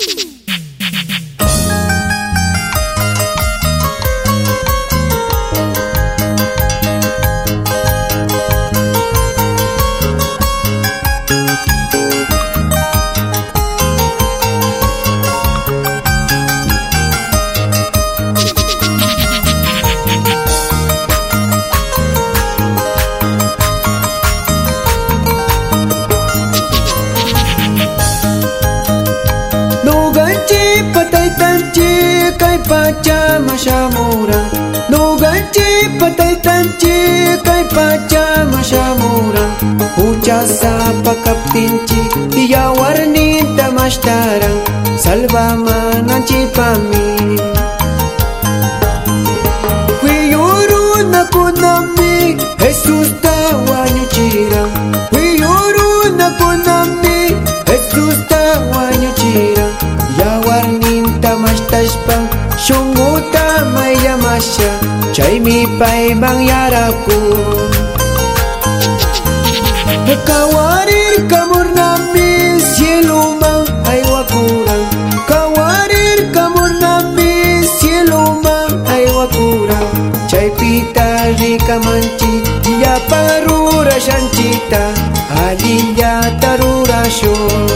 you pacha mashamura Nuganchi pataytanchi kay pacha mashamura Uchasa pakaptinchi yawarnita mashtaran Salvamananchi pami Wiyurunakunami Jesus ta wañuchiran Wiyurunakunami Jesus ta wañuchiran Yawarninta mashtashpan Chungutamaillamasha chaymipaymanllarakun Kawarirkamurnami cieluman aywakuran Kawarirkamurnami cieluman aywakuran Chaypita rikamanchi llapan rurashanchita allillata rurashun